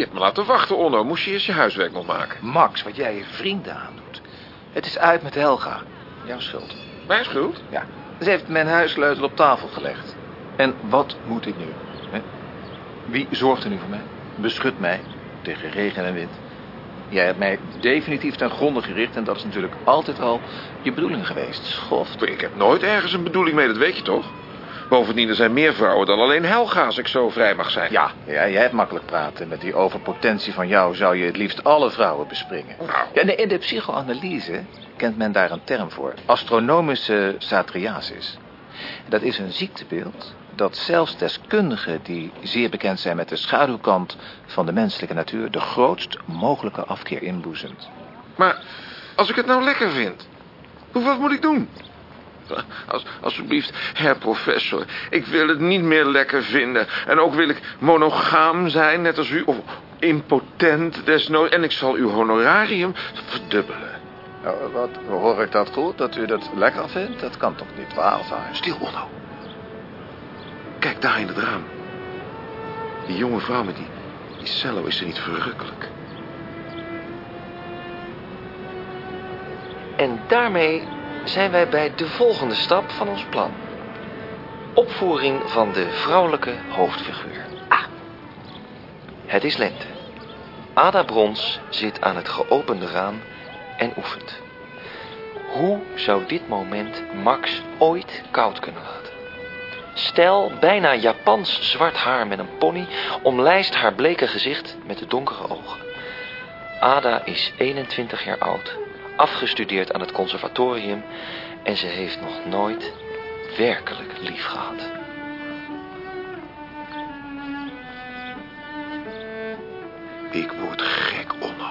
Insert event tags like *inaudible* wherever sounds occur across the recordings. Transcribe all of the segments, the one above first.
Je hebt me laten wachten, Onno. Moest je eerst je huiswerk nog maken? Max, wat jij je vrienden aandoet. Het is uit met Helga. Jouw schuld. Mijn schuld? Ja. Ze heeft mijn huissleutel op tafel gelegd. En wat moet ik nu? Hè? Wie zorgt er nu voor mij? Beschut mij tegen regen en wind. Jij hebt mij definitief ten gronde gericht... en dat is natuurlijk altijd al je bedoeling geweest. Schoft. Ik heb nooit ergens een bedoeling mee, dat weet je toch? Bovendien, er zijn meer vrouwen dan alleen Helga, als ik zo vrij mag zijn. Ja, ja, jij hebt makkelijk praten. Met die overpotentie van jou zou je het liefst alle vrouwen bespringen. Nou. Ja, in de psychoanalyse kent men daar een term voor. Astronomische satriasis. Dat is een ziektebeeld dat zelfs deskundigen die zeer bekend zijn met de schaduwkant van de menselijke natuur... de grootst mogelijke afkeer inboezemt. Maar als ik het nou lekker vind, hoe- wat moet ik doen? Als, alsjeblieft, herr professor, ik wil het niet meer lekker vinden. En ook wil ik monogaam zijn, net als u, of impotent desnoods. En ik zal uw honorarium verdubbelen. Nou, wat, hoor ik dat goed, dat u dat lekker vindt? Dat kan toch niet waar zijn? Stil, Onno. Kijk daar in het raam. Die jonge vrouw met die, die cello, is ze niet verrukkelijk? En daarmee zijn wij bij de volgende stap van ons plan. Opvoering van de vrouwelijke hoofdfiguur. Ah. Het is lente. Ada Brons zit aan het geopende raam en oefent. Hoe zou dit moment Max ooit koud kunnen laten? Stel, bijna Japans zwart haar met een pony omlijst haar bleke gezicht met de donkere ogen. Ada is 21 jaar oud, afgestudeerd aan het conservatorium en ze heeft nog nooit werkelijk lief gehad. Ik word gek, Onno.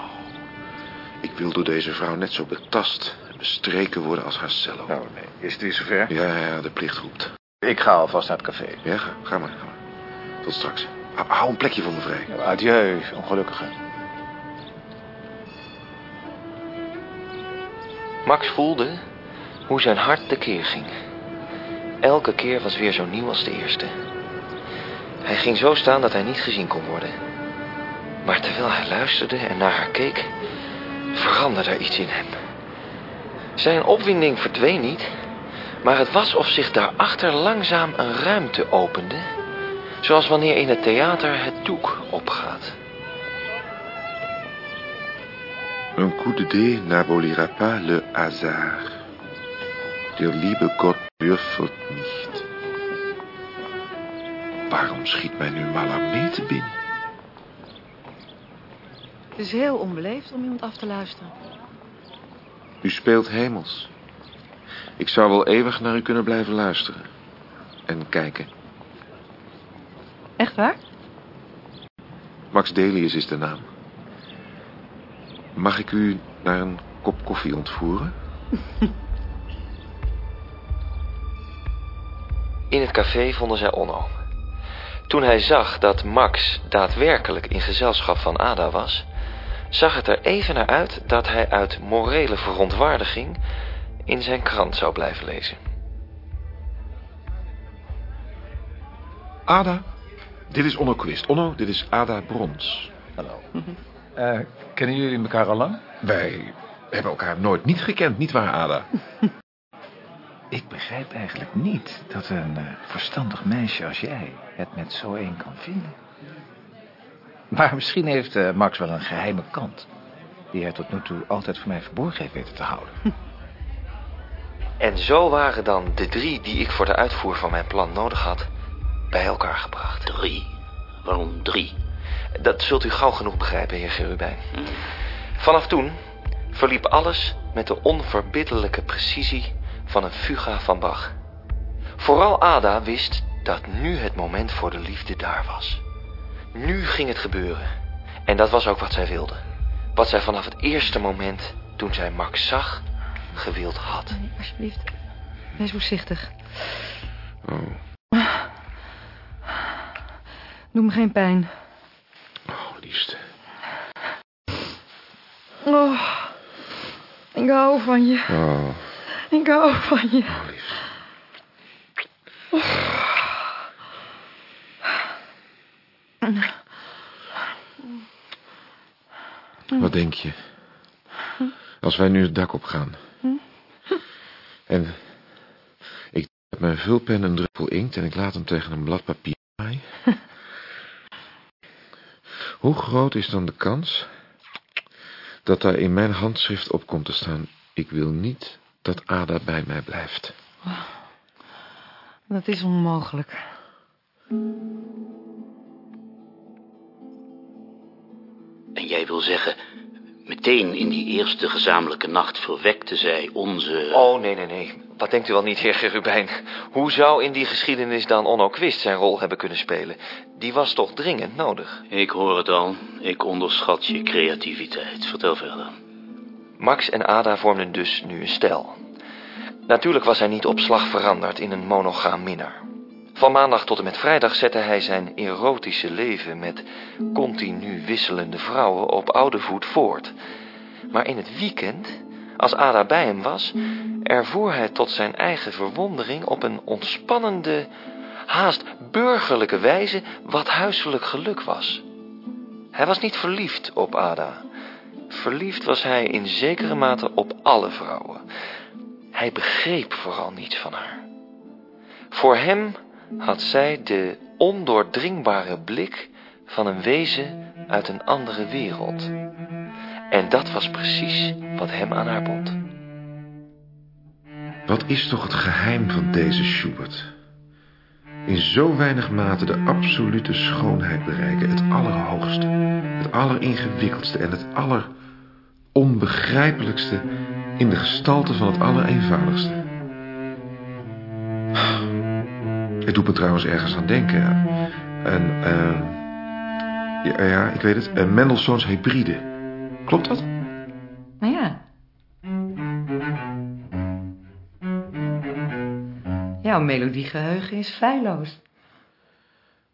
Ik wil door deze vrouw net zo betast en bestreken worden als haar cello. Nou, nee. Is het weer zover? Ja, ja, de plicht roept. Ik ga alvast naar het café. Ja, ga, ga maar, ga maar. Tot straks. Hou, een plekje voor me vrij. Ja, Adieu, ongelukkige. Max voelde hoe zijn hart tekeer ging. Elke keer was weer zo nieuw als de eerste. Hij ging zo staan dat hij niet gezien kon worden. Maar terwijl hij luisterde en naar haar keek, veranderde er iets in hem. Zijn opwinding verdween niet, maar het was of zich daarachter langzaam een ruimte opende, zoals wanneer in het theater het doek opgaat. Un coup de dé n'abolira pas le hasard. Der liebe Gott würfelt nicht. Waarom schiet mij nu Mallarmé te binnen? Het is heel onbeleefd om iemand af te luisteren. U speelt hemels. Ik zou wel eeuwig naar u kunnen blijven luisteren. En kijken. Echt waar? Max Delius is de naam. Mag ik u naar een kop koffie ontvoeren? *laughs* In het café vonden zij Onno. Toen hij zag dat Max daadwerkelijk in gezelschap van Ada was, zag het er even naar uit dat hij uit morele verontwaardiging in zijn krant zou blijven lezen. Ada, dit is Onno Quist. Onno, dit is Ada Brons. Hallo. *laughs* Eh, kennen jullie elkaar al lang? Wij hebben elkaar nooit niet gekend, niet waar, Ada? *laughs* Ik begrijp eigenlijk niet dat een eh, verstandig meisje als jij het met zo een kan vinden. Maar misschien heeft eh, Max wel een geheime kant... die hij tot nu toe altijd voor mij verborgen heeft weten te houden. *laughs* En zo waren dan de drie die ik voor de uitvoer van mijn plan nodig had, bij elkaar gebracht. Drie? Waarom drie? Dat zult u gauw genoeg begrijpen, heer Gerubijn. Vanaf toen verliep alles met de onverbiddelijke precisie van een fuga van Bach. Vooral Ada wist dat nu het moment voor de liefde daar was. Nu ging het gebeuren. En dat was ook wat zij wilde. Wat zij vanaf het eerste moment, toen zij Max zag, gewild had. Nee, alsjeblieft. Wees voorzichtig. Oh, Doe me geen pijn. Liefste. Oh, ik hou van je. Oh, Ik hou van je. oh. Wat denk je? Als wij nu het dak op gaan. En ik heb mijn vulpen een druppel inkt en ik laat hem tegen een blad papier maaien. Hoe groot is dan de kans dat daar in mijn handschrift op komt te staan... ik wil niet dat Ada bij mij blijft? Dat is onmogelijk. En jij wil zeggen, meteen in die eerste gezamenlijke nacht verwekte zij onze... Oh, nee, nee, nee. Wat denkt u wel niet, heer Gerubijn? Hoe zou in die geschiedenis dan Onno Quist zijn rol hebben kunnen spelen? Die was toch dringend nodig? Ik hoor het al. Ik onderschat je creativiteit. Vertel verder. Max en Ada vormden dus nu een stel. Natuurlijk was hij niet op slag veranderd in een monogaam minnaar. Van maandag tot en met vrijdag zette hij zijn erotische leven met continu wisselende vrouwen op oude voet voort. Maar in het weekend, als Ada bij hem was, ervoer hij tot zijn eigen verwondering op een ontspannende, haast burgerlijke wijze wat huiselijk geluk was. Hij was niet verliefd op Ada. Verliefd was hij in zekere mate op alle vrouwen. Hij begreep vooral niets van haar. Voor hem had zij de ondoordringbare blik van een wezen uit een andere wereld. En dat was precies wat hem aan haar bond. Wat is toch het geheim van deze Schubert? In zo weinig mate de absolute schoonheid bereiken, het allerhoogste, het alleringewikkeldste en het alleronbegrijpelijkste in de gestalte van het allereenvoudigste. Het doet me trouwens ergens aan denken. En, uh, ja, ja, ik weet het, uh, Mendelssohns hybride. Klopt dat? Nou ja. Jouw melodiegeheugen is feilloos.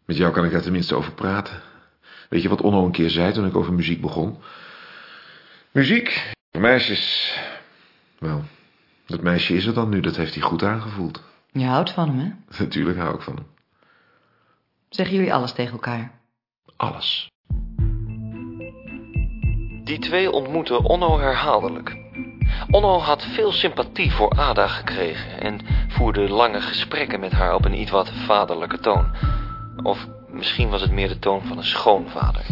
Met jou kan ik daar tenminste over praten. Weet je wat Onno een keer zei toen ik over muziek begon? Muziek, meisjes... Wel, dat meisje is er dan nu, dat heeft hij goed aangevoeld. Je houdt van hem, hè? *laughs* Natuurlijk hou ik van hem. Zeggen jullie alles tegen elkaar? Alles. Die twee ontmoetten Onno herhaaldelijk. Onno had veel sympathie voor Ada gekregen en voerde lange gesprekken met haar op een iets wat vaderlijke toon. Of misschien was het meer de toon van een schoonvader.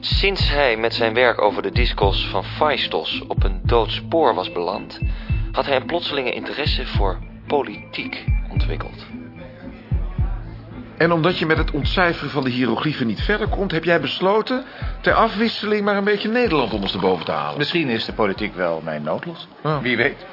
Sinds hij met zijn werk over de discos van Phaistos op een dood spoor was beland, had hij een plotselinge interesse voor politiek ontwikkeld. En omdat je met het ontcijferen van de hieroglyphen niet verder komt... heb jij besloten ter afwisseling maar een beetje Nederland ondersteboven te halen. Misschien is de politiek wel mijn noodlot. Wie weet.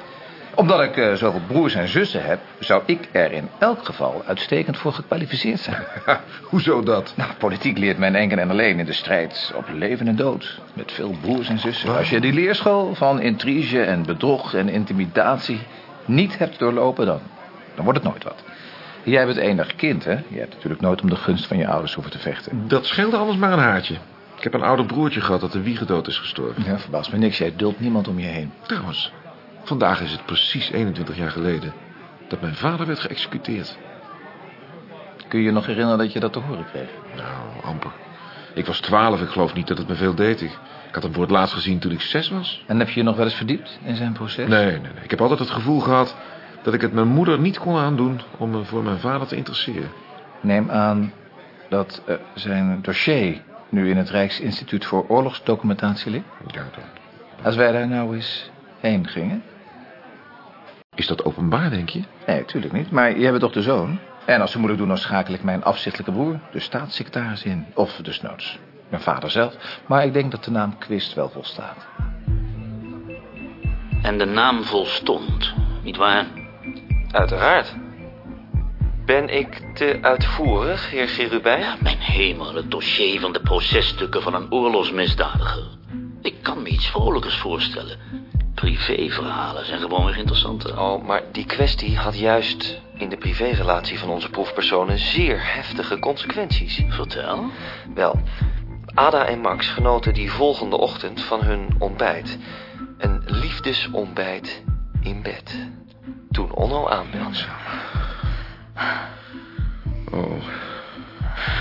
Omdat ik uh, zoveel broers en zussen heb... zou ik er in elk geval uitstekend voor gekwalificeerd zijn. *laughs* Hoezo dat? Nou, politiek leert men enkel en alleen in de strijd op leven en dood. Met veel broers en zussen. Als je die leerschool van intrige en bedrog en intimidatie niet hebt doorlopen... dan, dan wordt het nooit wat. Jij bent enig kind, hè? Je hebt natuurlijk nooit om de gunst van je ouders hoeven te vechten. Dat scheelde anders maar een haartje. Ik heb een ouder broertje gehad dat de wiegedood is gestorven. Ja, verbaast me niks. Jij duldt niemand om je heen. Trouwens, vandaag is het precies 21 jaar geleden... dat mijn vader werd geëxecuteerd. Kun je je nog herinneren dat je dat te horen kreeg? Nou, amper. Ik was 12, ik geloof niet dat het me veel deed. Ik, ik had hem voor het laatst gezien toen ik zes was. En heb je je nog wel eens verdiept in zijn proces? Nee, nee, nee. Ik heb altijd het gevoel gehad dat ik het mijn moeder niet kon aandoen om me voor mijn vader te interesseren. Neem aan dat uh, zijn dossier nu in het Rijksinstituut voor Oorlogsdocumentatie ligt. Ja, dan. Als wij daar nou eens heen gingen. Is dat openbaar, denk je? Nee, natuurlijk niet. Maar jij bent toch de zoon? En als ze moeilijk doen, dan schakel ik mijn afzichtelijke broer, de staatssecretaris, in. Of desnoods mijn vader zelf. Maar ik denk dat de naam Quist wel volstaat. En de naam volstond, nietwaar? Uiteraard. Ben ik te uitvoerig, heer Gerubijn? Ja, mijn hemel, het dossier van de processtukken van een oorlogsmisdadiger. Ik kan me iets vrolijkers voorstellen. Privéverhalen zijn gewoon weer interessanter. Oh, maar die kwestie had juist in de privérelatie van onze proefpersonen zeer heftige consequenties. Vertel. Wel, Ada en Max genoten die volgende ochtend van hun ontbijt. Een liefdesontbijt in bed. Toen Onno aanbelde. Oh,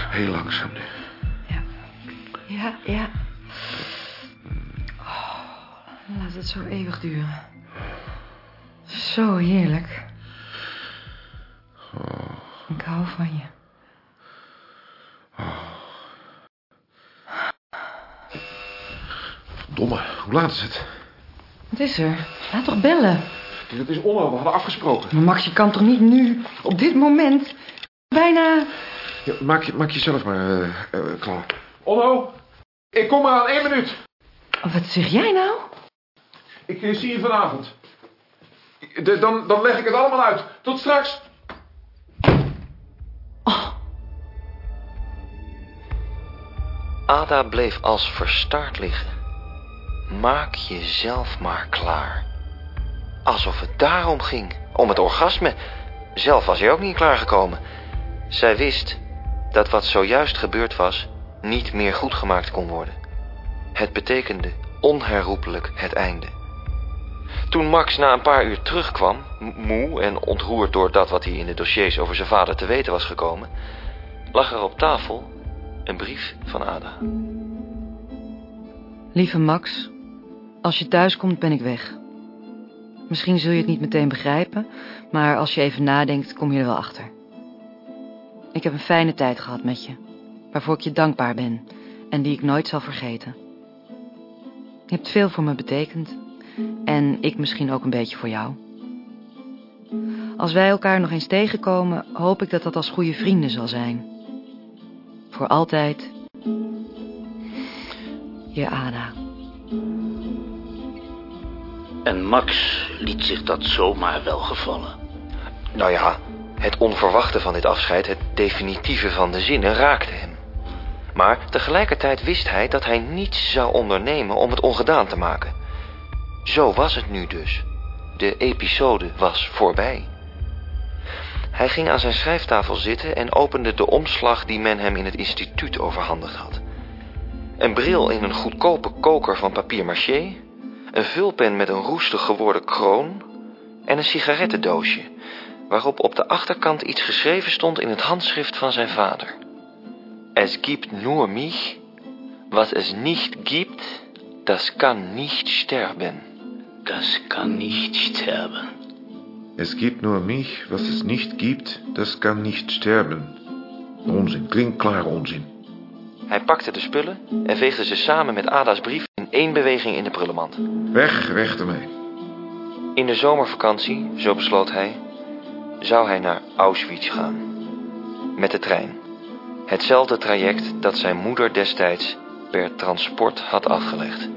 heel langzaam nu. Ja, ja. Laat het zo eeuwig duren. Zo heerlijk. Ik hou van je. Domme, hoe laat is het? Wat is er? Laat toch bellen. Dat is Onno, we hadden afgesproken. Maar Max, je kan toch niet nu, op dit moment, bijna... Ja, maak, je, maak jezelf maar eh, eh, klaar. Onno, ik kom maar aan één minuut. Oh, Wat zeg jij nou? Ik eh, zie je vanavond. De, dan, dan leg ik het allemaal uit. Tot straks. Ada bleef als verstaard liggen. Maak jezelf maar klaar. Alsof het daarom ging, om het orgasme. Zelf was hij ook niet klaargekomen. Zij wist dat wat zojuist gebeurd was niet meer goed gemaakt kon worden. Het betekende onherroepelijk het einde. Toen Max na een paar uur terugkwam, moe en ontroerd door dat wat hij in de dossiers over zijn vader te weten was gekomen, lag er op tafel een brief van Ada. Lieve Max, als je thuis komt ben ik weg. Misschien zul je het niet meteen begrijpen, maar als je even nadenkt kom je er wel achter. Ik heb een fijne tijd gehad met je, waarvoor ik je dankbaar ben en die ik nooit zal vergeten. Je hebt veel voor me betekend en ik misschien ook een beetje voor jou. Als wij elkaar nog eens tegenkomen, hoop ik dat dat als goede vrienden zal zijn. Voor altijd. Je Ada. En Max liet zich dat zomaar wel gevallen. Nou ja, het onverwachte van dit afscheid, het definitieve van de zinnen, raakte hem. Maar tegelijkertijd wist hij dat hij niets zou ondernemen om het ongedaan te maken. Zo was het nu dus. De episode was voorbij. Hij ging aan zijn schrijftafel zitten en opende de omslag die men hem in het instituut overhandigd had. Een bril in een goedkope koker van papier-maché, een vulpen met een roestig geworden kroon en een sigarettendoosje, waarop op de achterkant iets geschreven stond in het handschrift van zijn vader. Es gibt nur mich, was es nicht gibt, das kann nicht sterben. Das kann nicht sterben. Es gibt nur mich, was es nicht gibt, das kann nicht sterben. Onzin, klinkklare onzin. Hij pakte de spullen en veegde ze samen met Ada's brief één beweging in de prullenmand. Weg, weg ermee. In de zomervakantie, zo besloot hij, zou hij naar Auschwitz gaan. Met de trein. Hetzelfde traject dat zijn moeder destijds per transport had afgelegd.